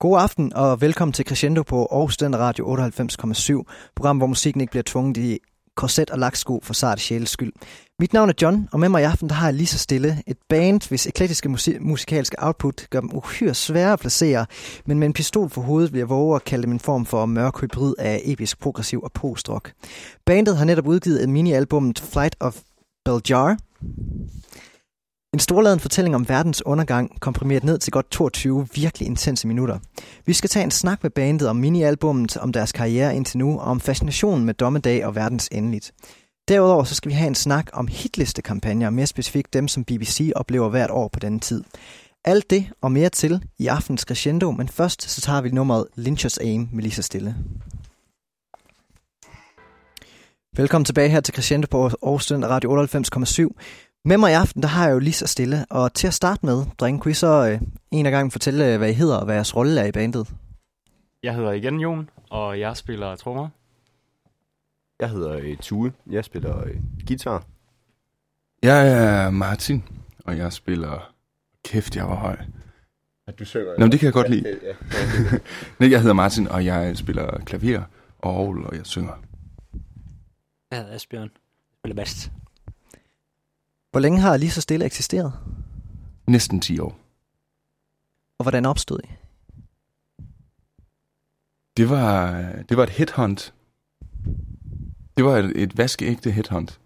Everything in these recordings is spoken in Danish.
God aften og velkommen til Crescendo på Aarhus Studenter Radio 98,7, program hvor musikken ikke bliver tvunget i korset og laksko for sart sjæles skyld. Mit navn er John, og med mig i aften der har jeg lige så stille et band, hvis eklektiske musik- musikalske output gør dem uhyre svære at placere, men med en pistol for hovedet vil jeg våge at kalde dem en form for mørk hybrid af episk, progressiv og postrock. Bandet har netop udgivet et mini-albummet Flight of Beljar, en storladen fortælling om verdens undergang, komprimeret ned til godt 22 virkelig intense minutter. Vi skal tage en snak med bandet om minialbummet, om deres karriere indtil nu, og om fascinationen med dommedag og verdens endeligt. Derudover så skal vi have en snak om hitlistekampagner, mere specifikt dem, som BBC oplever hvert år på denne tid. Alt det og mere til i aftens crescendo, men først så tager vi nummeret Lynchers Aim med Lisa Stille. Velkommen tilbage her til Crescendo på Aarhus Radio 98,7. Med mig i aften, der har jeg jo lige så stille, og til at starte med, drenge, kunne I så øh, en af gangen fortælle, øh, hvad I hedder og hvad jeres rolle er i bandet? Jeg hedder igen Jon, og jeg spiller trommer. Jeg hedder øh, Tue. Jeg spiller øh, guitar. Jeg er Martin, og jeg spiller... Kæft, jeg var høj. Ja, du synger. Nå, men det kan jeg godt lide. Ja, ja. Nej, jeg hedder Martin, og jeg spiller klaver og orgel, og jeg synger. Jeg hedder Asbjørn. Jeg spiller bass. Hvor længe har lige så stille eksisteret? Næsten 10 år. Og hvordan opstod I? Det var, det var et headhunt. Det var et, et vaskeægte headhunt.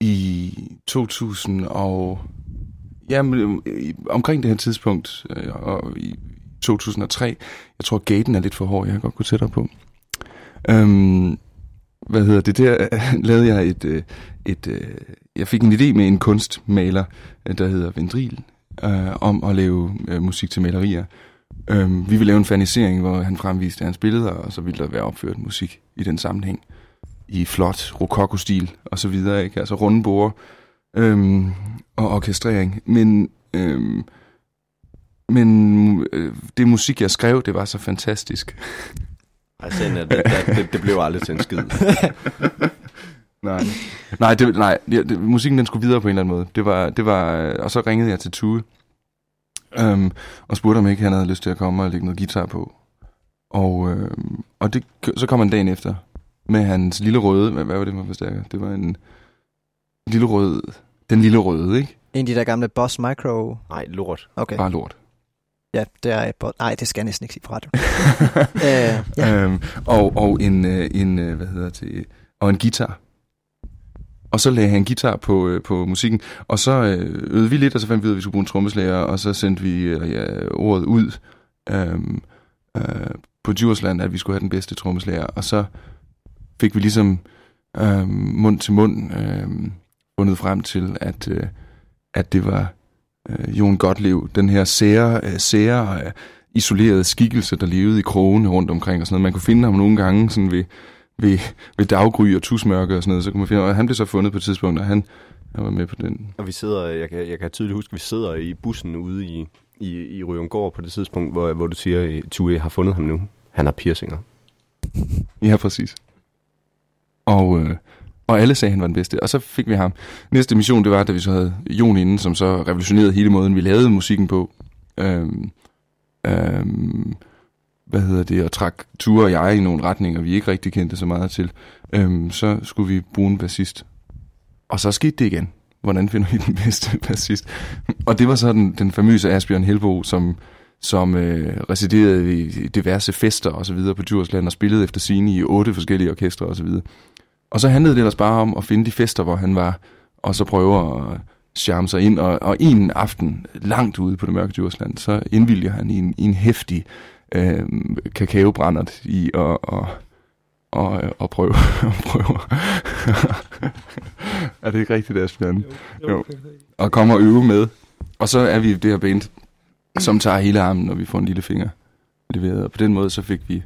I 2000 og... Jamen, i- omkring det her tidspunkt, øh, og i 2003, jeg tror gaten er lidt for hård, jeg kan godt gå tættere på. Øhm, hvad hedder det, der lavede jeg et, øh, et øh, jeg fik en idé med en kunstmaler, øh, der hedder Vendril, øh, om at lave øh, musik til malerier. Øh, vi ville lave en fanisering, hvor han fremviste hans billeder, og så ville der være opført musik i den sammenhæng. I flot rokoko-stil og så videre, ikke? Altså runde borde øh, og orkestrering. Men, øh, men øh, det musik, jeg skrev, det var så fantastisk. Ej, sådan er det, det, det, det blev aldrig til en skid. Nej, nej, det, nej det, det, musikken den skulle videre på en eller anden måde. Det var, det var, øh, og så ringede jeg til Tue, øhm, og spurgte, om ikke han havde lyst til at komme og lægge noget guitar på. Og, øhm, og det, så kom han dagen efter med hans lille røde, hvad, hvad var det for forstærker? Det var en lille rød, den lille røde, ikke? En af de der gamle Boss Micro... Nej, lort. Okay, Bare lort. Ja, det er... Bo- Nej, det skal jeg næsten ikke sige på radio. øh, ja. øhm, og, og en, øh, en, øh, hvad hedder det, og en guitar. Og så lagde han guitar på, på musikken, og så øvede vi lidt, og så fandt vi ud af, at vi skulle bruge en trommeslager, og så sendte vi ja, ordet ud øhm, øh, på Djursland, at vi skulle have den bedste trommeslager, og så fik vi ligesom øh, mund til mund øh, fundet frem til, at, øh, at det var øh, Jon Gottlieb, den her sære, øh, sære øh, isolerede skikkelse, der levede i krogene rundt omkring og sådan noget. Man kunne finde ham nogle gange sådan ved, ved, ved daggry og tusmørke og sådan noget, så kunne man finde ham. Og han blev så fundet på et tidspunkt, og han, han var med på den. Og vi sidder, jeg kan, jeg kan tydeligt huske, at vi sidder i bussen ude i, i, i Ryumgård på det tidspunkt, hvor, hvor du siger, at Tue har fundet ham nu. Han har piercinger. Ja, præcis. Og, øh, og alle sagde, at han var den bedste. Og så fik vi ham. Næste mission, det var, da vi så havde Jon inden, som så revolutionerede hele måden, vi lavede musikken på. Øhm, øhm, hvad hedder det, og trak Ture og jeg i nogle retninger, vi ikke rigtig kendte så meget til. Øhm, så skulle vi bruge en bassist. Og så skete det igen. Hvordan finder vi den bedste bassist? Og det var så den, den famøse Asbjørn Helbo, som, som øh, residerede i diverse fester og så videre på Djursland og spillede efter sine i otte forskellige orkestre og så videre. Og så handlede det ellers bare om at finde de fester, hvor han var, og så prøve at charme sig ind. Og, og en aften, langt ude på det mørke Djursland, så indvilger han i en, i en hæftig øh, kakaobrændert i at, og, og, og prøve. og prøve. er det ikke rigtigt, Asbjørn? Jo. jo. Og komme og øve med. Og så er vi det her band, som tager hele armen, når vi får en lille finger leveret. Og på den måde så fik vi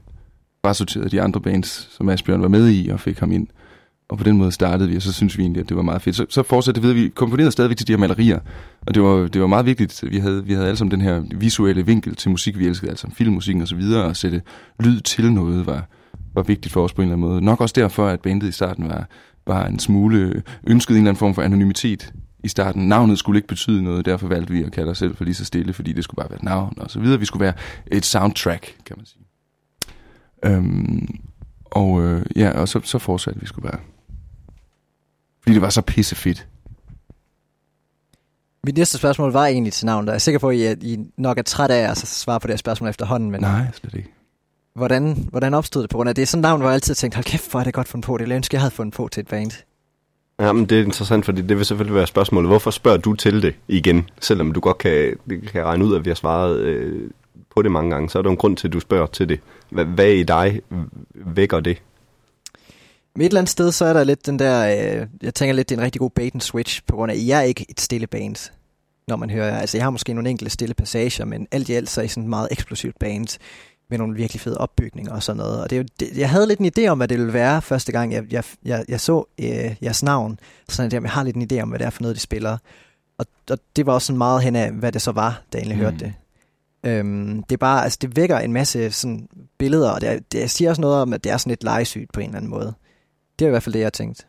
frasorteret de andre bands, som Asbjørn var med i, og fik ham ind. Og på den måde startede vi, og så synes vi egentlig, at det var meget fedt. Så, så fortsatte det videre. Vi komponerede stadigvæk til de her malerier, og det var, det var meget vigtigt. Vi havde, vi havde alle sammen den her visuelle vinkel til musik. Vi elskede altså filmmusikken og så videre, og at sætte lyd til noget var, var vigtigt for os på en eller anden måde. Nok også derfor, at bandet i starten var, var en smule ønsket en eller anden form for anonymitet i starten. Navnet skulle ikke betyde noget, derfor valgte vi at kalde os selv for lige så stille, fordi det skulle bare være et navn og så videre. Vi skulle være et soundtrack, kan man sige. Øhm, og øh, ja, og så, så fortsatte vi skulle være. Fordi det var så pissefedt. Mit næste spørgsmål var egentlig til navn, der jeg er sikker på, at I, I nok er træt af at svare på det her spørgsmål efterhånden, men Nej, slet ikke. hvordan, hvordan opstod det på grund af det? er sådan et navn, hvor jeg altid tænkte, hold kæft, hvor er det godt fundet på. Det jeg ønsker, jeg havde fundet på til et band. Ja, men det er interessant, fordi det vil selvfølgelig være spørgsmålet. Hvorfor spørger du til det igen? Selvom du godt kan, kan regne ud, at vi har svaret øh, på det mange gange, så er der en grund til, at du spørger til det. Hvad, hvad i dig vækker det? Men et eller andet sted, så er der lidt den der, øh, jeg tænker lidt, det er en rigtig god bait and switch, på grund af, at I er ikke et stille band, når man hører. Altså, jeg har måske nogle enkelte stille passager, men alt i alt så er I sådan et meget eksplosivt band, med nogle virkelig fede opbygninger og sådan noget. Og det det, jeg havde lidt en idé om, hvad det ville være, første gang jeg, jeg, jeg, jeg så øh, jeres navn. Sådan at jeg har lidt en idé om, hvad det er for noget, de spiller. Og, og det var også sådan meget hen af, hvad det så var, da jeg egentlig mm. hørte det. Øhm, det er bare, altså det vækker en masse sådan billeder, og det, er, det siger også noget om, at det er sådan lidt legesygt på en eller anden måde. Det er i hvert fald det, jeg har tænkt,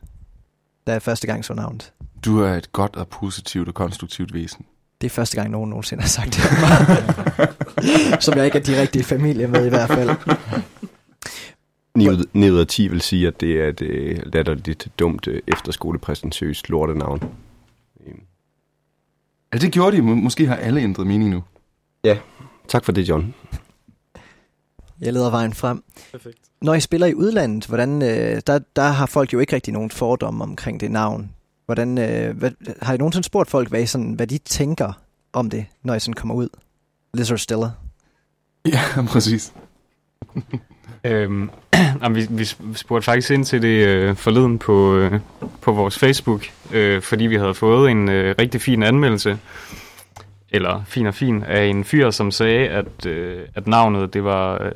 da jeg første gang så navnet. Du er et godt og positivt og konstruktivt væsen. Det er første gang, nogen nogensinde har sagt det. Som jeg ikke er direkte i familie med i hvert fald. 9 ud, 9 ud af 10 vil sige, at det er et øh, latterligt dumt øh, efterskolepræsentøst lortenavn. Altså det gjorde de. Må- Måske har alle ændret mening nu. Tak for det, John. Jeg leder vejen frem. Perfekt. Når I spiller i udlandet, hvordan, øh, der, der har folk jo ikke rigtig nogen fordomme omkring det navn. Hvordan, øh, hvad, har I nogensinde spurgt folk, hvad, I sådan, hvad de tænker om det, når I sådan kommer ud? Lizard Stiller. Ja, præcis. Øhm, jamen, vi, vi spurgte faktisk ind til det øh, forleden på, øh, på vores Facebook, øh, fordi vi havde fået en øh, rigtig fin anmeldelse, eller fin og fin, af en fyr, som sagde, at, øh, at navnet det var øh,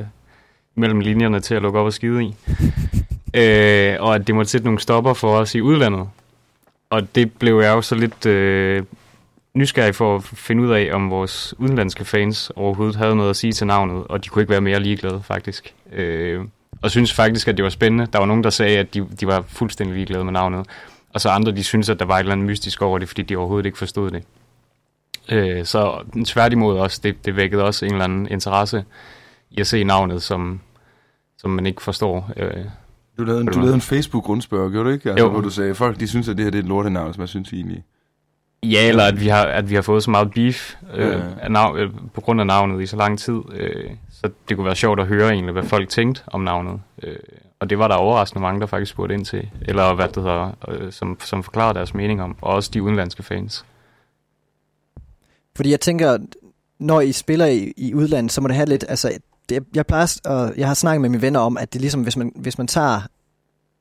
mellem linjerne til at lukke op og skide i. øh, og at det måtte sætte nogle stopper for os i udlandet. Og det blev jeg jo så lidt øh, nysgerrig for at finde ud af, om vores udenlandske fans overhovedet havde noget at sige til navnet, og de kunne ikke være mere ligeglade, faktisk. Øh, og synes faktisk, at det var spændende. Der var nogen, der sagde, at de, de var fuldstændig ligeglade med navnet. Og så andre, de synes, at der var et eller andet mystisk over det, fordi de overhovedet ikke forstod det. Øh, så tværtimod også, det, det vækkede også en eller anden interesse i at se navnet, som, som man ikke forstår. Øh, Du lavede, en, du lavede en Facebook-rundspørg, gjorde du ikke? Altså, Jo. Hvor du sagde, folk de synes, at det her det er et lortenavn, som jeg synes egentlig. Ja, eller at vi har, at vi har fået så meget beef øh, Ja, af nav- øh, på grund af navnet i så lang tid. Øh, så det kunne være sjovt at høre egentlig, hvad folk tænkte om navnet. Øh, og det var der overraskende mange, der faktisk spurgte ind til. Eller hvad det hedder, øh, som, som forklarede deres mening om. Og også de udenlandske fans. Fordi jeg tænker, når I spiller i, i udlandet, så må det have lidt, altså, det, jeg plejer, og jeg har snakket med mine venner om, at det er ligesom, hvis man, hvis man tager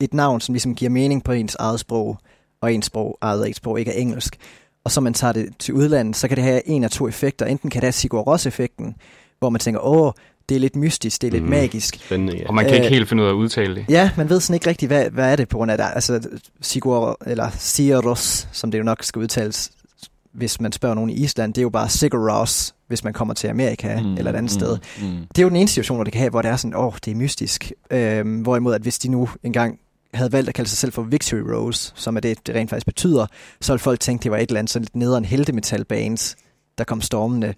et navn, som ligesom giver mening på ens eget sprog, og ens sprog, eget eget sprog ikke er engelsk, og så man tager det til udlandet, så kan det have en af to effekter. Enten kan det have Sigur Ros-effekten, hvor man tænker, åh, det er lidt mystisk, det er lidt Mhm. magisk. Spændende, ja. Og man kan ikke Øh, helt finde ud af at udtale det. Ja, man ved sådan ikke rigtigt, hvad, hvad er det på grund af det. Altså, Sigur, eller Siros, som det jo nok skal udtales, hvis man spørger nogen i Island, det er jo bare Sigur Ros, hvis man kommer til Amerika mm, eller et andet mm. sted. Mm. Det er jo den ene situation, hvor det kan have, hvor det er sådan, åh, oh, det er mystisk. Øhm, hvorimod, at hvis de nu engang havde valgt at kalde sig selv for Victory Rose, som er det, det rent faktisk betyder, så ville folk tænke, det var et eller andet sådan lidt nederen heldemetal-bands, der kom stormende.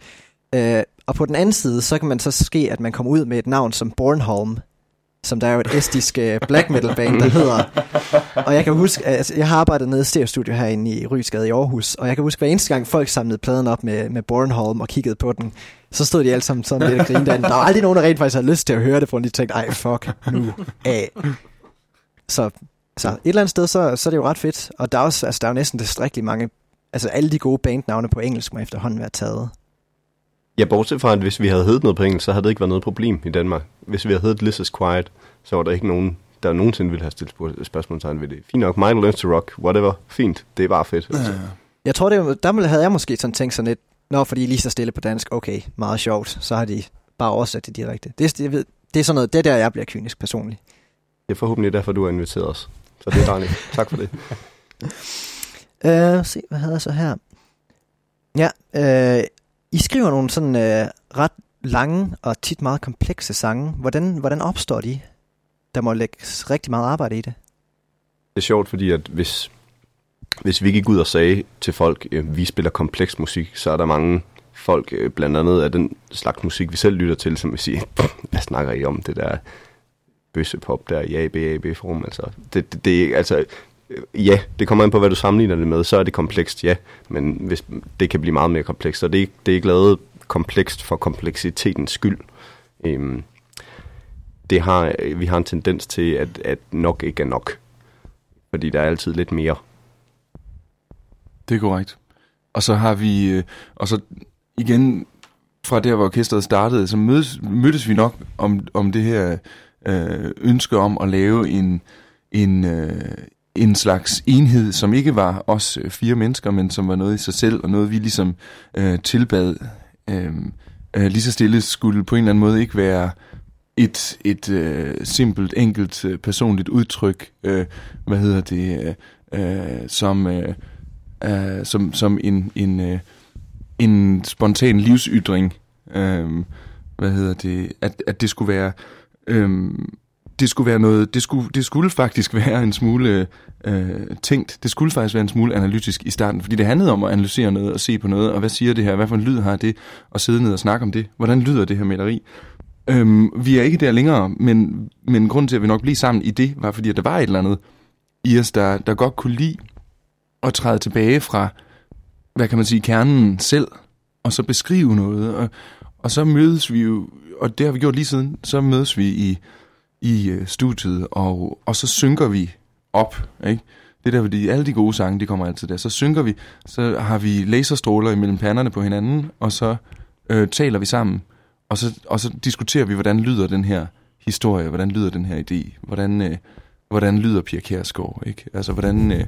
Øh, og på den anden side, så kan man så ske, at man kommer ud med et navn som Bornholm, som der er jo et estisk øh, black metal band, der hedder. Og jeg kan huske, altså, jeg har arbejdet nede i Stereo Studio herinde i Rysgade i Aarhus, og jeg kan huske, hver eneste gang folk samlede pladen op med, med Bornholm og kiggede på den, så stod de alle sammen sådan lidt og grinede. Der var aldrig nogen, der rent faktisk havde lyst til at høre det, for de tænkte, ej fuck nu af. Så, så et eller andet sted, så, så er det jo ret fedt. Og der er, også, altså, der er jo næsten tilstrækkeligt mange, altså alle de gode bandnavne på engelsk må efterhånden være taget. Ja, bortset fra, at hvis vi havde heddet noget på engelsk, så havde det ikke været noget problem i Danmark. Hvis vi havde heddet Liz is Quiet, så var der ikke nogen, der nogensinde ville have stillet spørgsmålstegn ved det. Fint nok, Michael Learns to Rock, whatever, fint, det er bare fedt. Altså. Ja. Jeg tror, det, der havde jeg måske sådan tænkt sådan lidt, Nå, fordi lige så stille på dansk, okay, meget sjovt, så har de bare oversat det direkte. Det, er- jeg ved, det er sådan noget, det er der, jeg bliver kynisk personligt. Det er forhåbentlig derfor, du har inviteret os. Så det er dejligt. tak for det. Uh, se, hvad havde jeg så her? Ja, uh, i skriver nogle sådan øh, ret lange og tit meget komplekse sange. Hvordan, hvordan opstår de? Der må lægges rigtig meget arbejde i det. Det er sjovt, fordi at hvis, hvis vi gik ud og sagde til folk, at vi spiller kompleks musik, så er der mange folk, blandt andet af den slags musik, vi selv lytter til, som vil sige, hvad snakker I om det der bøssepop der i ABAB-form? Altså, det, det, det, altså, Øh, ja, det kommer an på, hvad du sammenligner det med, så er det komplekst, ja, men hvis, det kan blive meget mere komplekst, og det er, det er ikke lavet komplekst for kompleksitetens skyld. Øhm, det har, øh, vi har en tendens til, at, at nok ikke er nok. Fordi der er altid lidt mere. Det er korrekt. Og så har vi, øh, og så igen fra der, hvor orkestret startede, så mødes, mødtes vi nok om, om det her øh, ønske om at lave en, en, øh, en slags enhed, som ikke var os øh, fire mennesker, men som var noget i sig selv, og noget vi ligesom øh, tilbad. Øh, øh, lige så stille skulle på en eller anden måde ikke være et, et øh, simpelt, enkelt, øh, personligt udtryk, øh, hvad hedder det, øh, øh som, øh, øh, som, som en, en, øh, en spontan livsytring, øh, hvad hedder det, at, at det skulle være, øh, det skulle være noget, det skulle, det skulle faktisk være en smule øh, tænkt, det skulle faktisk være en smule analytisk i starten, fordi det handlede om at analysere noget og se på noget, og hvad siger det her, hvad for en lyd har det, og sidde ned og snakke om det, hvordan lyder det her maleri. Øhm, vi er ikke der længere, men, men grunden til, at vi nok blev sammen i det, var fordi, at der var et eller andet i os, der, der godt kunne lide at træde tilbage fra, hvad kan man sige, kernen selv, og så beskrive noget. Og, og så mødes vi jo, og det har vi gjort lige siden, så mødes vi i, i øh, studiet, og, og så synker vi op. Ikke? Det er der, fordi alle de gode sange, de kommer altid der. Så synker vi, så har vi laserstråler imellem panderne på hinanden, og så øh, taler vi sammen. Og så, og så diskuterer vi, hvordan lyder den her historie, hvordan lyder den her idé, hvordan, øh, hvordan lyder Pia Kjærsgaard, ikke? Altså, hvordan, øh,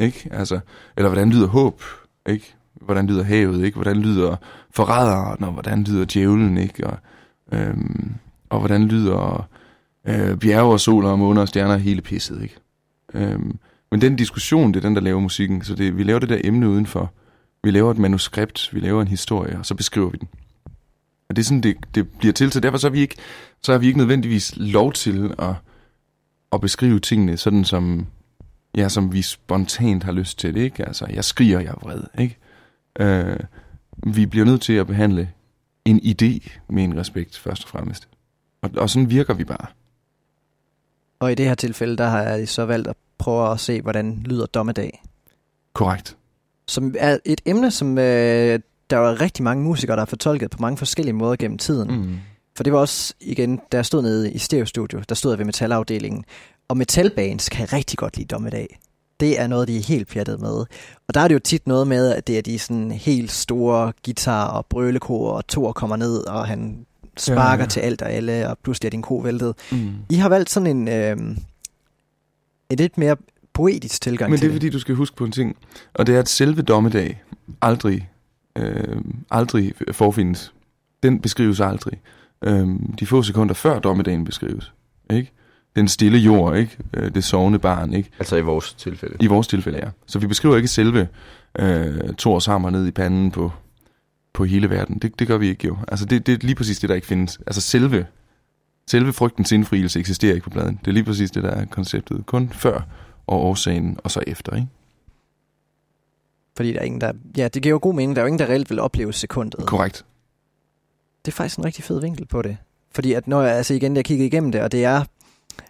ikke? Altså, eller hvordan lyder håb, ikke? Hvordan lyder havet, ikke? Hvordan lyder forræderen, og hvordan lyder djævlen, ikke? Og, øhm, og hvordan lyder øh, bjerge og soler og måner og stjerner hele pisset, ikke? Øhm, men den diskussion, det er den, der laver musikken, så det, vi laver det der emne udenfor. Vi laver et manuskript, vi laver en historie, og så beskriver vi den. Og det er sådan, det, det bliver til, så derfor så er vi ikke, så har vi ikke nødvendigvis lov til at, at beskrive tingene sådan, som, ja, som vi spontant har lyst til det, ikke? Altså, jeg skriger, jeg er vred, ikke? Øh, vi bliver nødt til at behandle en idé med en respekt, først og fremmest. Og, og sådan virker vi bare. Og i det her tilfælde, der har jeg så valgt at prøve at se, hvordan lyder dommedag. Korrekt. Som er et emne, som øh, der var rigtig mange musikere, der har fortolket på mange forskellige måder gennem tiden. Mm. For det var også, igen, jeg stod nede i Stereo Studio, der stod jeg ved metalafdelingen. Og metalbands kan rigtig godt lide dommedag. Det er noget, de er helt pjattet med. Og der er det jo tit noget med, at det er de sådan helt store guitar og brølekor, og Thor kommer ned, og han sparker Ja, til alt og alle, og pludselig er din ko væltet. Mm. I har valgt sådan en, øh, en lidt mere poetisk tilgang Men det til er fordi, du skal huske på en ting. Og det er, at selve dommedag aldrig, øh, aldrig forfindes. Den beskrives aldrig. Øh, de få sekunder før dommedagen beskrives. Ikke? Den stille jord, ikke? Øh, det sovende barn, ikke? Altså i vores tilfælde. I vores tilfælde, ja. Så vi beskriver ikke selve øh, Thors hammer ned i panden på, på hele verden. Det, det gør vi ikke jo. Altså det, det er lige præcis det, der ikke findes. Altså selve, selve frygtens indfrielse eksisterer ikke på pladen. Det er lige præcis det, der er konceptet. Kun før og årsagen, og så efter, ikke? Fordi der er ingen, der... Ja, det giver jo god mening. Der er jo ingen, der reelt vil opleve sekundet. Korrekt. Det er faktisk en rigtig fed vinkel på det. Fordi at når jeg, altså igen, jeg kiggede igennem det, og det er,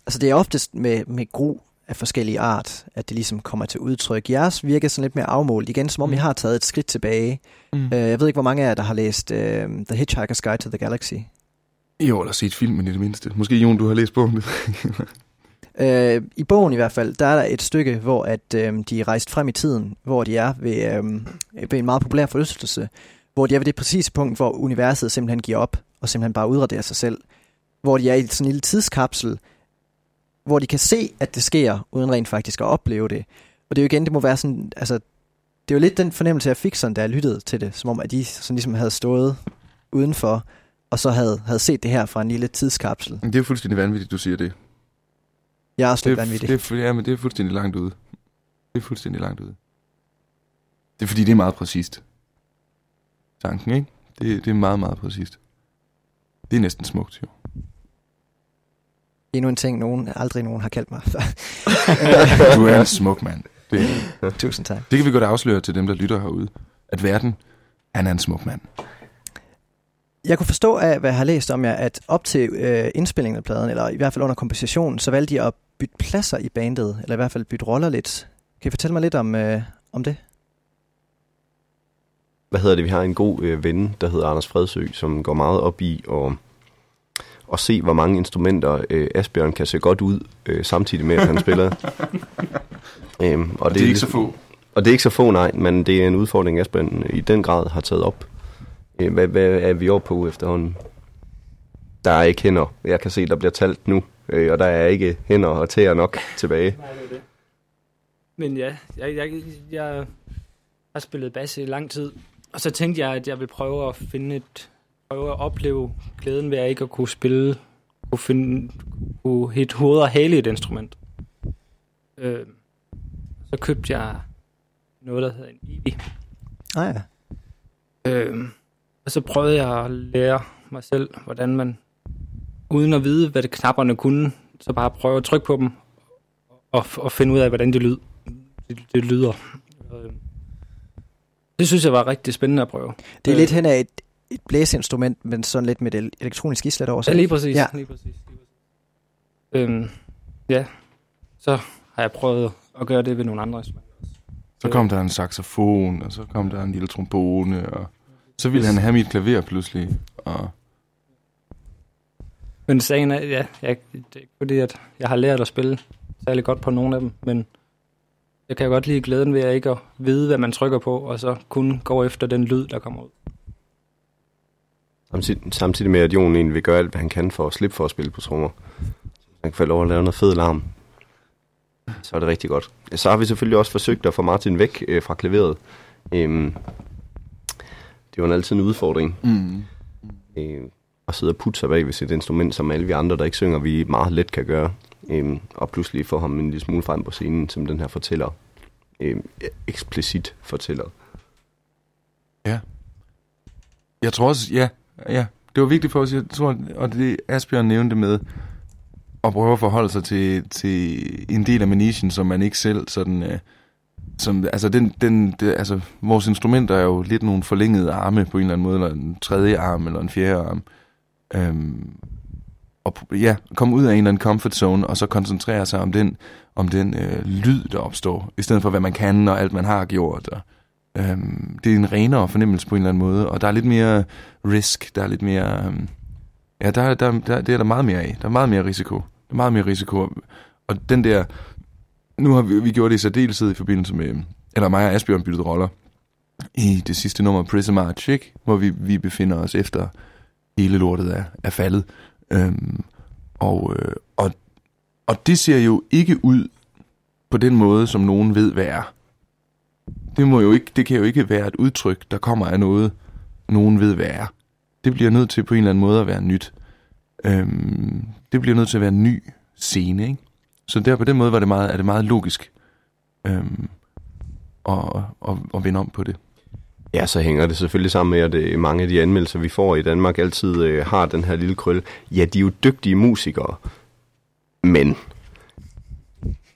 altså det er oftest med, med gro af forskellige art, at det ligesom kommer til udtryk. Jeres virker sådan lidt mere afmålt, igen som om Mm. I har taget et skridt tilbage. Mm. Uh, jeg ved ikke, hvor mange af jer, der har læst uh, The Hitchhiker's Guide to the Galaxy. Jo, eller set filmen i det mindste. Måske, Jon, du har læst bogen. Uh, I bogen i hvert fald, der er der et stykke, hvor at um, de er rejst frem i tiden, hvor de er ved, um, ved en meget populær forlystelse, hvor de er ved det præcise punkt, hvor universet simpelthen giver op, og simpelthen bare udraderer sig selv. Hvor de er i sådan en lille tidskapsel, hvor de kan se, at det sker, uden rent faktisk at opleve det. Og det er jo igen, det må være sådan, altså, det er jo lidt den fornemmelse, jeg fik sådan, da jeg lyttede til det, som om, at de sådan ligesom havde stået udenfor, og så havde, havde set det her fra en lille tidskapsel. det er jo fuldstændig vanvittigt, du siger det. Jeg er også Det lidt er, vanvittig. det, er, ja, men det er fuldstændig langt ude. Det er fuldstændig langt ude. Det er fordi, det er meget præcist. Tanken, ikke? Det, det er meget, meget præcist. Det er næsten smukt, jo. Endnu en ting, nogen, aldrig nogen har kaldt mig. Du er en smuk mand. Det, Tusind tak. det kan vi godt afsløre til dem, der lytter herude. At verden, han er en smuk mand. Jeg kunne forstå af, hvad jeg har læst om jer, at op til øh, indspillingen af pladen, eller i hvert fald under kompositionen, så valgte I at bytte pladser i bandet, eller i hvert fald bytte roller lidt. Kan I fortælle mig lidt om, øh, om det? hvad hedder det, vi har en god øh, ven, der hedder Anders Fredsø, som går meget op i at, at se, hvor mange instrumenter øh, Asbjørn kan se godt ud, øh, samtidig med, at han spiller. øhm, og, Og det er ikke så få. Og det er ikke så få, nej, men det er en udfordring, Asbjørn i den grad har taget op. Øh, hvad, hvad er vi over på efterhånden? Der er ikke hænder. Jeg kan se, der bliver talt nu, øh, og der er ikke hænder og tæer nok tilbage. Nej, det er det. Men ja, jeg, jeg, jeg har spillet bas i lang tid, og så tænkte jeg, at jeg ville prøve at finde et, prøve at opleve glæden ved at ikke at kunne spille, kunne finde, kunne hit hoved og hale i et instrument. Øh, så købte jeg noget, der hedder en Eevee. Ah ja. Øh, og så prøvede jeg at lære mig selv, hvordan man, uden at vide, hvad det knapperne kunne, så bare prøve at trykke på dem, og, og finde ud af, hvordan det, lyd, det, det lyder. Øh, det synes jeg var rigtig spændende at prøve. Det er Øh. lidt hen af et, et blæseinstrument, men sådan lidt med det elektronisk islet over Ja, sig. lige præcis. Ja. Lige præcis, lige præcis. Øhm, ja, så har jeg prøvet at gøre det ved nogle andre instrumenter. Så kom der en saxofon, og så kom der en lille trombone, og så ville han have mit klaver pludselig. Og Men sagen er, ja, jeg, det er ikke fordi, at jeg har lært at spille særlig godt på nogle af dem, men jeg kan godt lide glæden ved at ikke at vide, hvad man trykker på, og så kun gå efter den lyd, der kommer ud. Samtidig, samtidig med, at Jon egentlig vil gøre alt, hvad han kan for at slippe for at spille på trommer. Han kan få lov at lave noget fed larm. Så er det rigtig godt. Så har vi selvfølgelig også forsøgt at få Martin væk øh, fra klaveret. Øhm, det var en altid en udfordring. mm, Øh, at sidde og putte sig bag ved sit instrument, som alle vi andre, der ikke synger, vi meget let kan gøre. Øhm, og pludselig få ham en lille smule frem på scenen, som den her fortæller. Øhm, eksplicit fortæller. jeg tror også, ja, ja, det var vigtigt for os, jeg tror, og det Asbjørn nævnte med, at prøve at forholde sig til, til en del af manischen, som man ikke selv sådan... Øh, som, altså, den, den, det, altså, vores instrumenter er jo lidt nogle forlængede arme på en eller anden måde, eller en tredje arm, eller en fjerde arm. Øhm, og ja, komme ud af en eller anden comfort zone, og så koncentrere sig om den, om den øh, lyd, der opstår, i stedet for hvad man kan, og alt man har gjort. Og, øhm, det er en renere fornemmelse på en eller anden måde, og der er lidt mere risk, der er lidt mere... Øhm, ja, der, der, der, det er der meget mere af. Der er meget mere risiko. Der er meget mere risiko. Og den der... Nu har vi, vi gjort det i særdeleshed i forbindelse med... Eller mig og Asbjørn byttede roller i det sidste nummer, Prism Arch, ikke? hvor vi, vi befinder os efter hele lortet er, er faldet. Øhm, og, øh, og, og det ser jo ikke ud på den måde, som nogen ved, hvad er. Det, må jo ikke, det kan jo ikke være et udtryk, der kommer af noget, nogen ved, hvad er. Det bliver nødt til på en eller anden måde at være nyt. Øhm, det bliver nødt til at være en ny scene, ikke? Så der på den måde var det meget, er det meget logisk øhm, at, at, at vende om på det. Ja, så hænger det selvfølgelig sammen med, at øh, mange af de anmeldelser, vi får i Danmark, altid øh, har den her lille krølle. Ja, de er jo dygtige musikere, men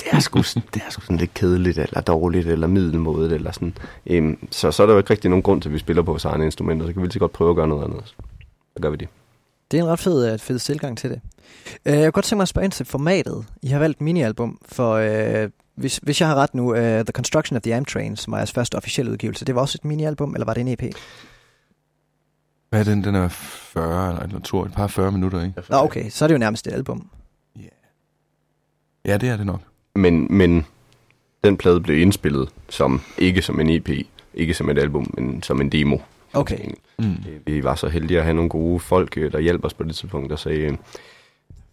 det er sgu, sådan- det er sgu sådan lidt kedeligt, eller dårligt, eller middelmådet, eller sådan. Øhm, så, så er der jo ikke rigtig nogen grund til, at vi spiller på vores egne instrumenter, så kan vi lige så godt prøve at gøre noget andet. Så gør vi det. Det er en ret fed, øh, fed tilgang til det. Uh, jeg kunne godt tænke mig at spørge ind til formatet. I har valgt minialbum for, uh, hvis, hvis jeg har ret nu, uh, The Construction of the Amtrain, som var jeres første officielle udgivelse. Det var også et minialbum, eller var det en EP? Hvad er den? Den er 40 eller, eller to, et par 40 minutter, ikke? Nå, okay, så er det jo nærmest et album. Ja, det er det nok. Men, men den plade blev indspillet som, ikke som en EP, ikke som et album, men som en demo. Okay. Mm. Øh, Vi var så heldige at have nogle gode folk, øh, der hjalp os på det tidspunkt, der sagde, øh,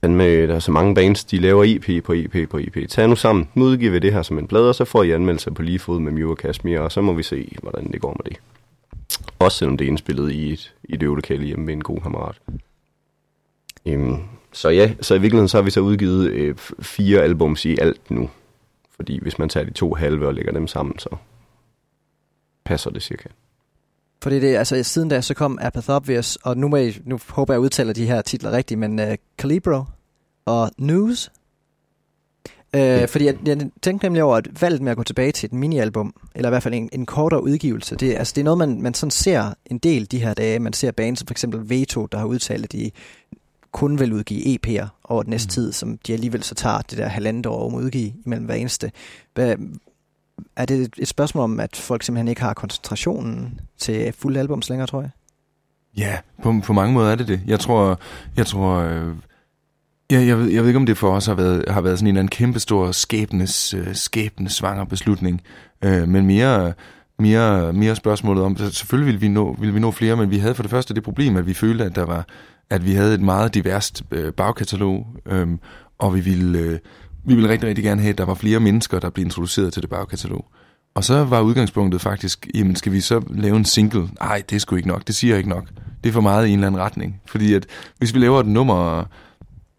fandme, der er så mange bands, de laver EP på EP på EP. Tag nu sammen, nu udgiver vi det her som en plade, og så får I anmeldelser på lige fod med Mew og Kashmir, og så må vi se, hvordan det går med det. Også selvom det er indspillet i et, i et øvelokale hjemme med en god kammerat. Øhm, så ja, så i virkeligheden så har vi så udgivet øh, fire albums i alt nu. Fordi hvis man tager de to halve og lægger dem sammen, så passer det cirka. Fordi det, altså, siden da, så kom Apath Obvious, og nu, må I, nu håber jeg, jeg udtaler de her titler rigtigt, men uh, Calibro og News. Øh, fordi jeg, jeg tænkte nemlig over, at valget med at gå tilbage til et minialbum, eller i hvert fald en, en kortere udgivelse, det, altså, det er noget, man, man sådan ser en del de her dage. Man ser bands som for eksempel Veto, der har udtalt, at de kun vil udgive EP'er over den næste mm. tid, som de alligevel så tager det der halvandet år om at udgive imellem hver eneste. Hvad, er det et spørgsmål om, at folk simpelthen ikke har koncentrationen til fulde albums længere, tror jeg? Ja, på, på mange måder er det det. Jeg tror, jeg tror, øh, Ja, jeg ved, jeg ved ikke, om det for os har været, har været sådan en eller anden kæmpestor skæbnes, øh, skæbnesvanger beslutning, øh, men mere, mere, mere spørgsmålet om, selvfølgelig ville vi, nå, ville vi nå flere, men vi havde for det første det problem, at vi følte, at der var, at vi havde et meget diverst øh, bagkatalog, øh, og vi ville, øh, vi ville rigtig, rigtig gerne have, at der var flere mennesker, der blev introduceret til det bagkatalog. Og så var udgangspunktet faktisk, jamen skal vi så lave en single? Nej, det skulle ikke nok, det siger jeg ikke nok. Det er for meget i en eller anden retning. Fordi at hvis vi laver et nummer,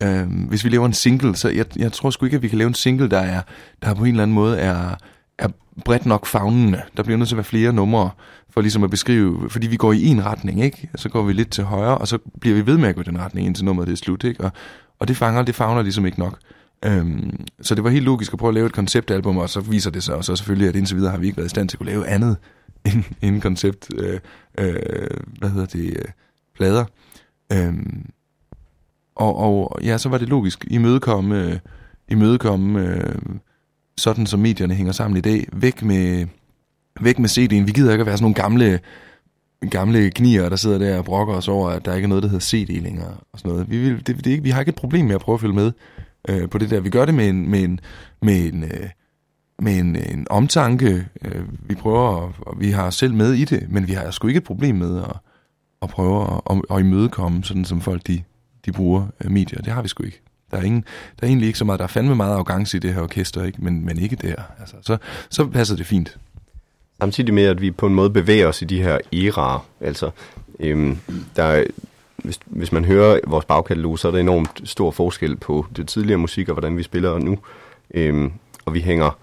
øh, hvis vi laver en single, så jeg, jeg tror sgu ikke, at vi kan lave en single, der er der på en eller anden måde er, er bredt nok fagnende. Der bliver nødt til at være flere numre for ligesom at beskrive, fordi vi går i en retning, ikke? Så går vi lidt til højre, og så bliver vi ved med at gå i den retning, indtil nummeret det er slut, ikke? Og, og det fanger, det fagner ligesom ikke nok. Øhm, så det var helt logisk at prøve at lave et konceptalbum, og så viser det sig og så selvfølgelig, at indtil videre har vi ikke været i stand til at kunne lave andet end, end koncept, øh, øh, hvad hedder det, øh, plader. Øhm, og, og ja, så var det logisk imødekomme, øh, imødekomme øh, sådan som medierne hænger sammen i dag. Væk med, væk med CD'en. Vi gider ikke at være sådan nogle gamle, gamle gnier, der sidder der og brokker os over, at der ikke er noget, der hedder CD længere. Og sådan noget. Vi, vil, det, det er ikke, vi har ikke et problem med at prøve at følge med øh, på det der. Vi gør det med en, med en, med en, øh, med en, en omtanke. Øh, vi prøver, og, og vi har selv med i det, men vi har sgu ikke et problem med at, at prøve at, at, at imødekomme, sådan som folk de, de bruger øh, medier. Det har vi sgu ikke. Der er, ingen, der er egentlig ikke så meget, der er fandme meget arrogance i det her orkester, ikke? Men, men ikke der. Altså, så, så passer det fint. Samtidig med, at vi på en måde bevæger os i de her æraer, Altså, øhm, der hvis, hvis man hører vores bagkatalog, så er der enormt stor forskel på det tidligere musik og hvordan vi spiller nu. Øhm, og vi hænger,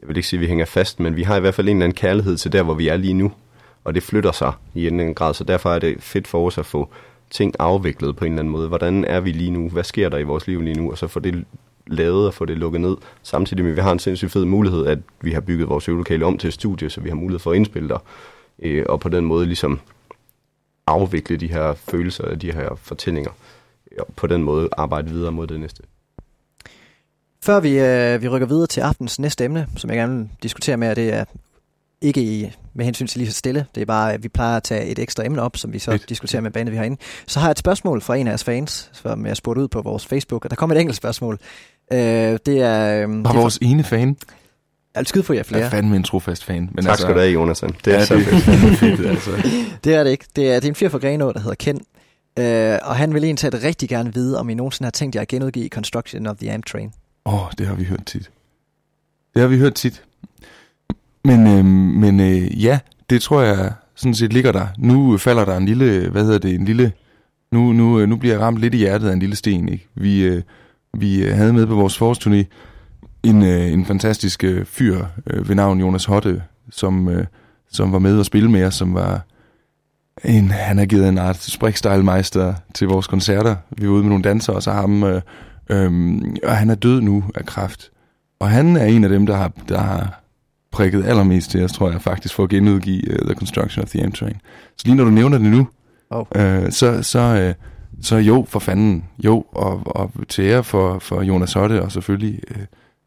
jeg vil ikke sige, at vi hænger fast, men vi har i hvert fald en eller anden kærlighed til der, hvor vi er lige nu. Og det flytter sig i en eller anden grad, så derfor er det fedt for os at få ting afviklet på en eller anden måde. Hvordan er vi lige nu? Hvad sker der i vores liv lige nu? Og så få det lavet og få det lukket ned. Samtidig med, at vi har en sindssygt fed mulighed, at vi har bygget vores øvelokale om til et studie, så vi har mulighed for at indspille der. Øh, og på den måde ligesom afvikle de her følelser og de her fortællinger. Og på den måde arbejde videre mod det næste. Før vi, øh, vi rykker videre til aftens næste emne, som jeg gerne vil diskutere med det er ikke i, med hensyn til lige så stille. Det er bare, at vi plejer at tage et ekstra emne op, som vi så Lidt. diskuterer med bandet, vi har inde. Så har jeg et spørgsmål fra en af jeres fans, som jeg spurgte ud på vores Facebook, og der kom et enkelt spørgsmål. Øh, det er... Øh, Var vores ene fan? Jeg vil skyde for jer flere. Jeg er fandme en trofast fan. Men tak altså, skal du have, Jonathan. Det er, ja, det, fedt, altså. det er det ikke. Det er, det er en fyr fra Grenå, der hedder Ken. Øh, og han vil egentlig rigtig gerne vide, om I nogensinde har tænkt jer at genudgive Construction of the Amp Train. Åh, oh, det har vi hørt tit. Det har vi hørt tit. Men, øh, men øh, ja, det tror jeg sådan set ligger der. Nu falder der en lille, hvad hedder det, en lille, nu, nu, øh, nu bliver jeg ramt lidt i hjertet af en lille sten. Ikke? Vi, øh, vi øh, havde med på vores forårsturné en, øh, en fantastisk øh, fyr øh, ved navn Jonas Hotte, som, øh, som var med og spille med os, som var en, han har givet en art sprikstejlmeister til vores koncerter. Vi var ude med nogle dansere, og så ham, øh, øh, og han er død nu af kræft. Og han er en af dem, der har, der har prikket allermest til os, tror jeg faktisk, for at genudgive uh, The Construction of the M-Train. Så lige når du nævner det nu, oh. uh, så, så, uh, så jo, for fanden, jo, og, og til ære for, for Jonas Hotte, og selvfølgelig uh,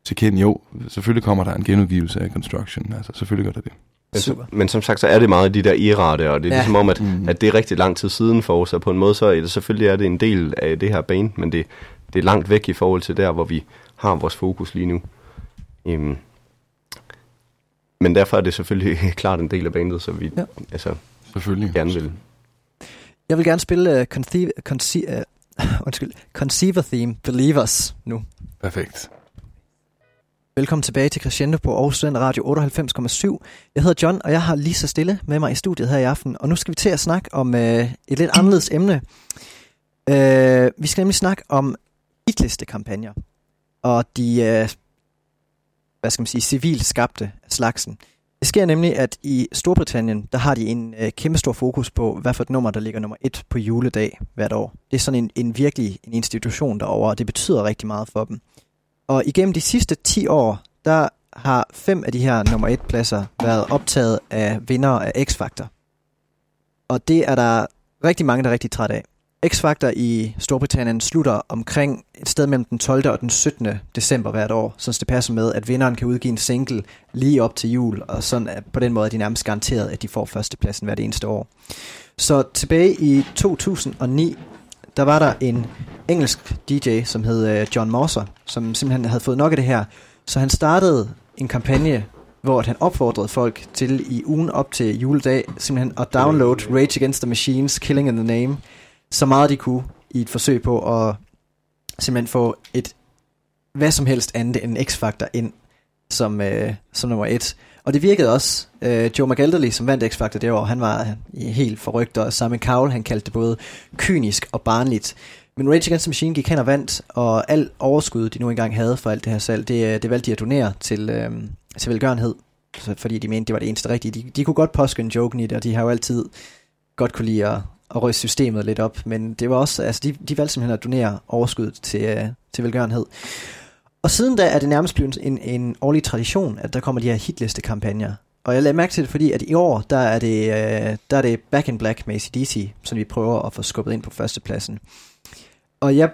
til Ken, jo, selvfølgelig kommer der en genudgivelse af Construction, altså selvfølgelig gør der det. Men, Super. men som sagt, så er det meget af de der irate, og det er ja. ligesom om, at, mm. at det er rigtig lang tid siden for os, og på en måde så er det selvfølgelig er det en del af det her bane, men det, det er langt væk i forhold til der, hvor vi har vores fokus lige nu. Um, men derfor er det selvfølgelig klart en del af bandet, så vi ja. altså, selvfølgelig. gerne vil. Jeg vil gerne spille uh, conceive, conceive, uh, undskyld, Conceiver Theme Believers nu. Perfekt. Velkommen tilbage til Crescendo på Aarhus Student Radio 98,7. Jeg hedder John, og jeg har lige så stille med mig i studiet her i aften. Og nu skal vi til at snakke om uh, et lidt anderledes emne. Uh, vi skal nemlig snakke om hitlistekampagner. Og de uh, hvad skal man sige, civilt skabte slagsen. Det sker nemlig, at i Storbritannien, der har de en øh, kæmpe stor fokus på, hvad for et nummer, der ligger nummer et på juledag hvert år. Det er sådan en, en virkelig en institution derovre, og det betyder rigtig meget for dem. Og igennem de sidste 10 år, der har fem af de her nummer et pladser været optaget af vinder af X-Factor. Og det er der rigtig mange, der er rigtig træt af. X-Factor i Storbritannien slutter omkring et sted mellem den 12. og den 17. december hvert år, så det passer med, at vinderen kan udgive en single lige op til jul, og sådan at på den måde er de nærmest garanteret, at de får førstepladsen hvert eneste år. Så tilbage i 2009, der var der en engelsk DJ, som hed øh, John Mosser, som simpelthen havde fået nok af det her, så han startede en kampagne, hvor han opfordrede folk til i ugen op til juledag simpelthen at downloade Rage Against the Machines, Killing in the Name, så meget de kunne i et forsøg på at simpelthen få et hvad som helst andet end X-Factor ind som, øh, som nummer et. Og det virkede også. Øh, Joe McElderly, som vandt X-Factor det år, han var helt forrygt, og Simon Cowell, han kaldte det både kynisk og barnligt. Men Rage Against the Machine gik hen og vandt, og alt overskud, de nu engang havde for alt det her salg, det, øh, det valgte de at donere til, øh, til velgørenhed, fordi de mente, det var det eneste rigtige. De, de kunne godt påskynde joken i det, og de har jo altid godt kunne lide at, at ryste systemet lidt op, men det var også, altså de, de valgte simpelthen at donere overskud til, øh, til velgørenhed. Og siden da er det nærmest blevet en, en årlig tradition, at der kommer de her hitliste-kampagner. Og jeg lagde mærke til det, fordi at i år, der er det, øh, der er det Back in Black med ACDC, som vi prøver at få skubbet ind på førstepladsen. Og jeg,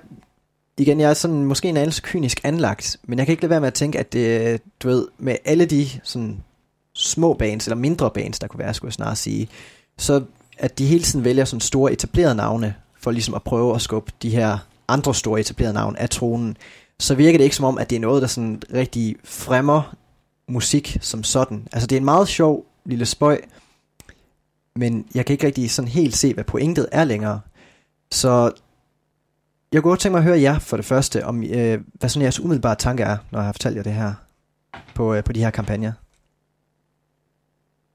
igen, jeg er sådan måske en anelse kynisk anlagt, men jeg kan ikke lade være med at tænke, at det, du ved, med alle de sådan små bands, eller mindre bands, der kunne være, skulle jeg snart sige, så at de hele tiden vælger sådan store etablerede navne, for ligesom at prøve at skubbe de her andre store etablerede navne af tronen, så virker det ikke som om, at det er noget, der sådan rigtig fremmer musik som sådan. Altså det er en meget sjov lille spøj, men jeg kan ikke rigtig sådan helt se, hvad pointet er længere. Så jeg kunne godt tænke mig at høre jer for det første, om øh, hvad sådan jeres umiddelbare tanke er, når jeg har fortalt jer det her på, øh, på de her kampagner.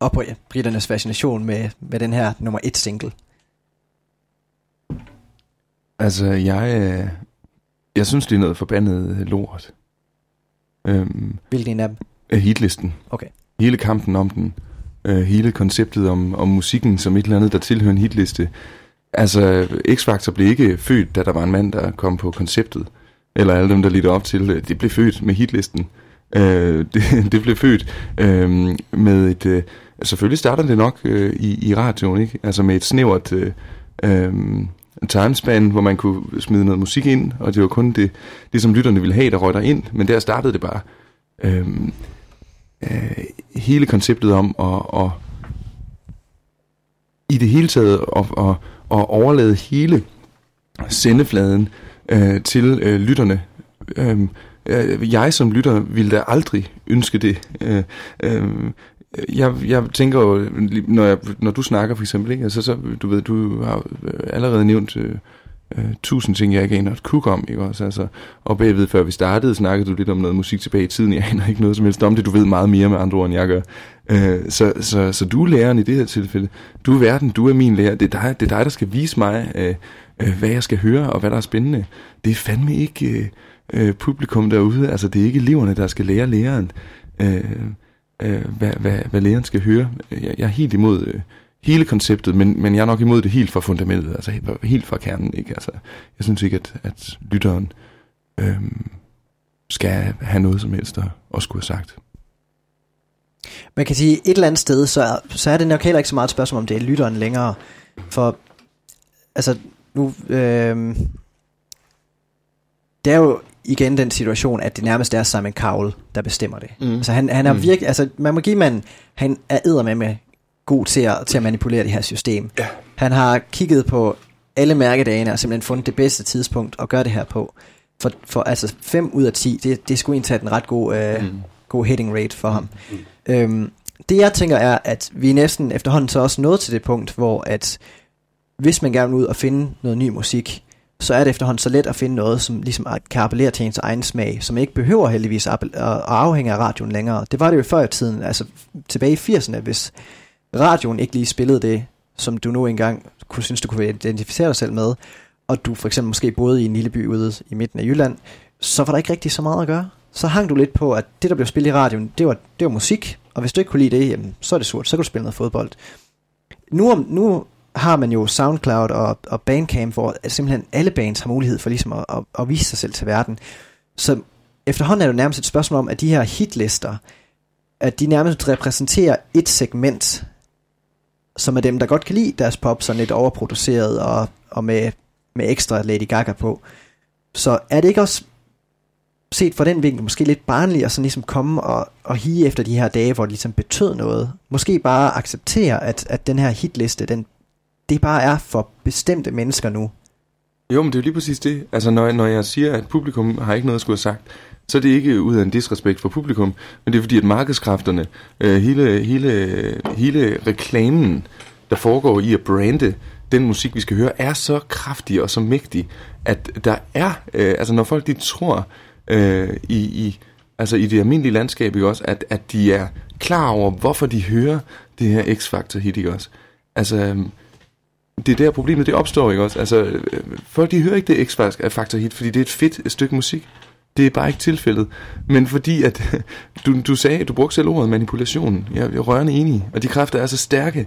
Og på britternes fascination med, med den her nummer et single. Altså, jeg, øh, jeg synes, det er noget forbandet lort. Øhm, Hvilken af dem? hitlisten. Okay. Hele kampen om den. Øh, hele konceptet om, om musikken som et eller andet, der tilhører en hitliste. Altså, X-Factor blev ikke født, da der var en mand, der kom på konceptet. Eller alle dem, der lidte op til det. Det blev født med hitlisten. Øh, det, det blev født øh, med et... Øh, selvfølgelig starter det nok øh, i, i radioen, ikke? Altså med et snævert øh, øh, timespan, hvor man kunne smide noget musik ind, og det var kun det, det som lytterne ville have, der røg ind. Men der startede det bare. Øh, øh, hele konceptet om at, at i det hele taget at, at, at overlade hele sendefladen øh, til øh, lytterne. Øh, øh, Øh, jeg som lytter ville da aldrig ønske det. Øh, øh, jeg, jeg tænker jo, når, jeg, når du snakker for eksempel, ikke? Altså, så, du ved, du har allerede nævnt øh, øh, tusind ting, jeg ikke aner et kuk om, ikke også? Altså, og bagved, før vi startede, snakkede du lidt om noget musik tilbage i tiden. Jeg aner ikke noget som helst om det. Du ved meget mere med andre ord, end jeg gør. Øh, så, så, så du er læreren i det her tilfælde. Du er verden, du er min lærer. Det er dig, det er dig der skal vise mig, øh, øh, hvad jeg skal høre, og hvad der er spændende. Det er fandme ikke øh, øh, publikum derude. Altså, det er ikke eleverne, der skal lære læreren, øh, øh, hvad, hvad, hvad læreren skal høre. Jeg, jeg er helt imod... Øh, hele konceptet, men, men jeg er nok imod det helt fra fundamentet, altså helt, helt fra kernen. Ikke? Altså, jeg synes ikke, at, at lytteren øh, skal have noget som helst at, at skulle have sagt. Man kan sige, et eller andet sted, så, så er det nok heller ikke så meget et spørgsmål, om det er lytteren længere. For, altså, nu, øh, det er jo igen den situation, at det nærmest er Simon Cowell, der bestemmer det. Mm. Altså, han, han er mm. virkelig, altså, man må give man, han er med med god til at, til at manipulere det her system. Ja. Han har kigget på alle mærkedagene og simpelthen fundet det bedste tidspunkt at gøre det her på. For, for altså 5 ud af 10, det, det skulle egentlig en ret god, øh, mm. god hitting rate for ham. Mm. Øhm, det jeg tænker er, at vi er næsten efterhånden så også nået til det punkt, hvor at hvis man gerne vil ud og finde noget ny musik, så er det efterhånden så let at finde noget, som ligesom kan appellere til ens egen smag, som ikke behøver heldigvis at afhænge af radioen længere. Det var det jo før i tiden, altså tilbage i 80'erne, hvis radioen ikke lige spillede det, som du nu engang kunne synes, du kunne identificere dig selv med, og du for eksempel måske boede i en lille by ude i midten af Jylland, så var der ikke rigtig så meget at gøre. Så hang du lidt på, at det, der blev spillet i radioen, det var, det var musik, og hvis du ikke kunne lide det, jamen, så er det surt, så kan du spille noget fodbold. Nu, om, nu har man jo SoundCloud og, og Bandcamp, hvor simpelthen alle bands har mulighed for ligesom at, at, at vise sig selv til verden. Så efterhånden er det jo nærmest et spørgsmål om, at de her hitlister, at de nærmest repræsenterer et segment, som er dem, der godt kan lide deres pop, sådan lidt overproduceret og, og med, med ekstra Lady Gaga på. Så er det ikke også set fra den vinkel måske lidt barnligt at sådan ligesom komme og, og hige efter de her dage, hvor det ligesom betød noget. Måske bare acceptere, at, at den her hitliste, den, det bare er for bestemte mennesker nu. Jo, men det er jo lige præcis det. Altså, når, når jeg siger, at publikum har ikke noget at skulle have sagt, så er det ikke ud af en disrespekt for publikum, men det er fordi, at markedskræfterne, øh, hele, hele, hele reklamen, der foregår i at brande den musik, vi skal høre, er så kraftig og så mægtig, at der er, øh, altså når folk de tror øh, i, i, altså i det almindelige landskab, ikke også, at, at de er klar over, hvorfor de hører det her X-Factor hit, ikke også? Altså, øh, det er der problemet, det opstår, ikke også? Altså, øh, folk de hører ikke det X-Factor øh, hit, fordi det er et fedt øh, stykke musik. Det er bare ikke tilfældet. Men fordi at du, du sagde, du brugte selv ordet manipulation. Jeg er rørende enig. Og de kræfter er så stærke,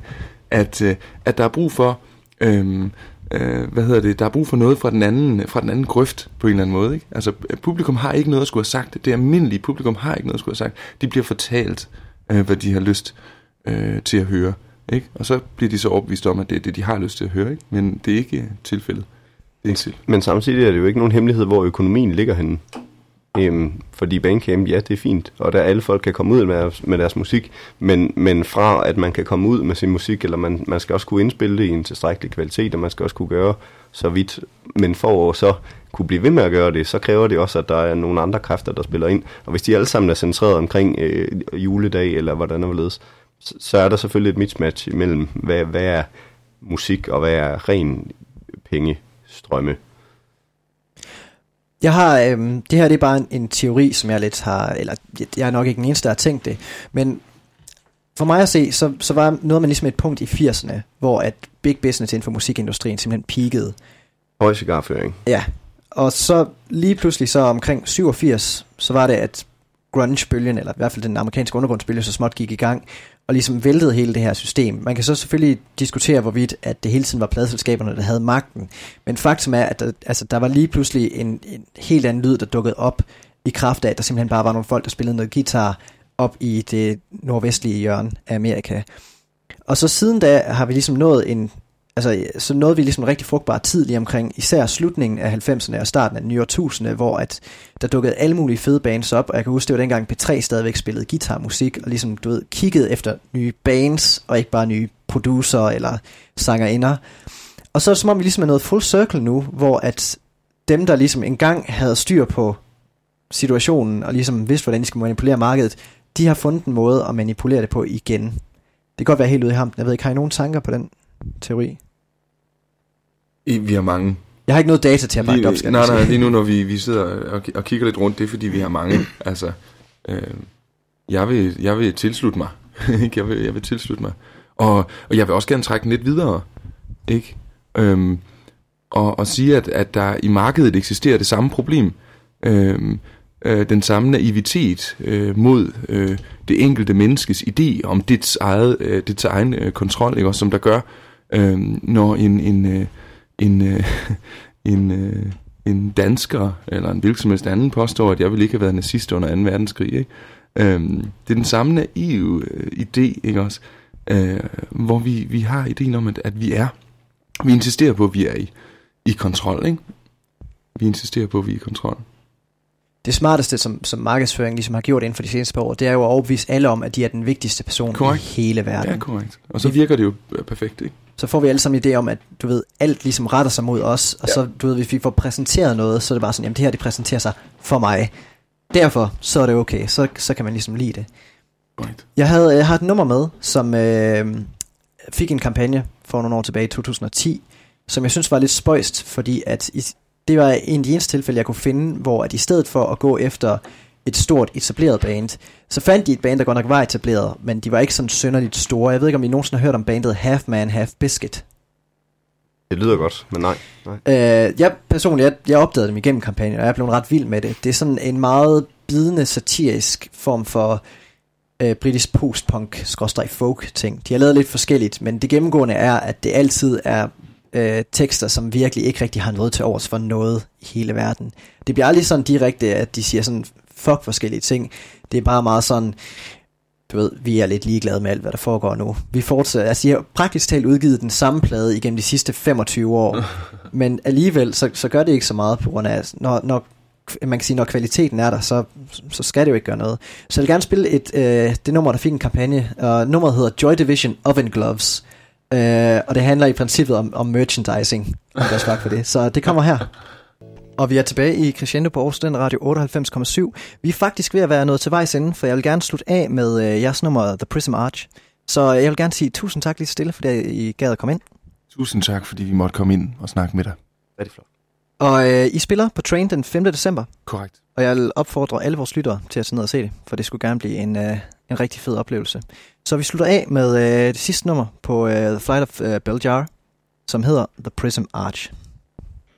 at, at der er brug for... Øhm, øh, hvad hedder det, der er brug for noget fra den anden, fra den anden grøft på en eller anden måde. Ikke? Altså publikum har ikke noget at skulle have sagt. Det almindelige publikum har ikke noget at skulle have sagt. De bliver fortalt, øh, hvad de har lyst øh, til at høre. Ikke? Og så bliver de så opvist om, at det er det, de har lyst til at høre. Ikke? Men det er ikke øh, tilfældet. Det er ikke tilfældet. Men samtidig er det jo ikke nogen hemmelighed, hvor økonomien ligger henne. Øhm, fordi Bandcamp, ja, det er fint, og der alle folk kan komme ud med, med deres musik, men, men fra at man kan komme ud med sin musik, eller man, man skal også kunne indspille det i en tilstrækkelig kvalitet, og man skal også kunne gøre så vidt, men for at så kunne blive ved med at gøre det, så kræver det også, at der er nogle andre kræfter, der spiller ind, og hvis de alle sammen er centreret omkring øh, juledag, eller hvordan det ledes, så, så er der selvfølgelig et mismatch imellem, hvad, hvad er musik, og hvad er ren pengestrømme. Jeg har, øhm, det her det er bare en, en teori, som jeg lidt har, eller jeg er nok ikke den eneste, der har tænkt det, men for mig at se, så, så var noget man ligesom et punkt i 80'erne, hvor at big business inden for musikindustrien simpelthen peakede. Høj cigarføring. Ja, og så lige pludselig så omkring 87, så var det, at grunge-bølgen, eller i hvert fald den amerikanske undergrundsbølge, så småt gik i gang, og ligesom væltede hele det her system. Man kan så selvfølgelig diskutere, hvorvidt at det hele tiden var pladselskaberne, der havde magten. Men faktum er, at der, altså, der var lige pludselig en, en helt anden lyd, der dukkede op i kraft af, at der simpelthen bare var nogle folk, der spillede noget guitar op i det nordvestlige hjørne af Amerika. Og så siden da har vi ligesom nået en, altså, så nåede vi ligesom en rigtig frugtbar tid lige omkring, især slutningen af 90'erne og starten af den nye årtusinde, hvor at der dukkede alle mulige fede bands op, og jeg kan huske, det var dengang P3 stadigvæk spillede guitarmusik, og ligesom, du ved, kiggede efter nye bands, og ikke bare nye producer eller sangerinder. Og så er det som om, vi ligesom er nået full circle nu, hvor at dem, der ligesom engang havde styr på situationen, og ligesom vidste, hvordan de skulle manipulere markedet, de har fundet en måde at manipulere det på igen. Det kan godt være helt ude i ham. Jeg ved ikke, har I nogen tanker på den teori? I, vi har mange. Jeg har ikke noget data til at bakke op, skal nej, nej, lige nu, når vi, vi sidder og, og kigger lidt rundt, det er fordi, vi har mange. altså, øh, jeg, vil, jeg vil tilslutte mig. Jeg, vil, jeg vil tilslutte mig. Og, og jeg vil også gerne trække den lidt videre. Ikke? Øhm, og, og sige, at, at der i markedet eksisterer det samme problem. Øhm, øh, den samme naivitet øh, mod øh, det enkelte menneskes idé om dets, eget, øh, dets egen øh, kontrol, ikke? Også, som der gør, øh, når en, en, øh, en, øh, en, øh, en dansker eller en hvilken som helst anden påstår, at jeg ville ikke have været nazist under 2. verdenskrig. Ikke? Øhm, det er den samme naive øh, idé, ikke også? Øh, hvor vi, vi har ideen om, at, at vi er. Vi insisterer på, at vi er i, i kontrol. Ikke? Vi insisterer på, at vi er i kontrol. Det smarteste, som, som markedsføring ligesom har gjort inden for de seneste par år, det er jo at overbevise alle om, at de er den vigtigste person Korrekt. i hele verden. Ja, korrekt. Og så virker det jo øh, perfekt, ikke? så får vi alle sammen en idé om, at du ved, alt ligesom retter sig mod os, og ja. så, du ved, hvis vi får præsenteret noget, så er det bare sådan, jamen det her, det præsenterer sig for mig. Derfor, så er det okay, så, så kan man ligesom lide det. Korrekt. Jeg havde jeg har et nummer med, som øh, fik en kampagne for nogle år tilbage i 2010, som jeg synes var lidt spøjst, fordi at i, det var en af de eneste tilfælde, jeg kunne finde, hvor at i stedet for at gå efter et stort etableret band, så fandt de et band, der godt nok var etableret, men de var ikke sådan synderligt store. Jeg ved ikke, om I nogensinde har hørt om bandet Half Man, Half Biscuit. Det lyder godt, men nej. nej. Øh, jeg personligt, jeg, jeg opdagede dem igennem kampagnen, og jeg blev ret vild med det. Det er sådan en meget bidende satirisk form for øh, britisk postpunk folk ting. De har lavet lidt forskelligt, men det gennemgående er, at det altid er øh, tekster, som virkelig ikke rigtig har noget til overs for noget i hele verden. Det bliver aldrig sådan direkte, at de siger sådan fuck forskellige ting. Det er bare meget sådan, du ved, vi er lidt ligeglade med alt, hvad der foregår nu. Vi fortsætter, altså, jeg har praktisk talt udgivet den samme plade igennem de sidste 25 år, men alligevel, så, så gør det ikke så meget på grund af, når, når man kan sige, når kvaliteten er der, så, så skal det jo ikke gøre noget. Så jeg vil gerne spille et, øh, det nummer, der fik en kampagne, og nummeret hedder Joy Division Oven Gloves, øh, og det handler i princippet om, om merchandising, om der er for det. Så det kommer her. Og vi er tilbage i Crescendo på Aarhus Den Radio 98,7. Vi er faktisk ved at være nået til vejs ende, for jeg vil gerne slutte af med øh, jeres nummer The Prism Arch. Så jeg vil gerne sige tusind tak lige stille, fordi I gad at komme ind. Tusind tak, fordi vi måtte komme ind og snakke med dig. Rigtig flot. Og øh, I spiller på Train den 5. december, Korrekt. og jeg vil opfordre alle vores lyttere til at tage ned og se det, for det skulle gerne blive en, øh, en rigtig fed oplevelse. Så vi slutter af med øh, det sidste nummer på øh, The Flight of øh, Beljar, som hedder The Prism Arch.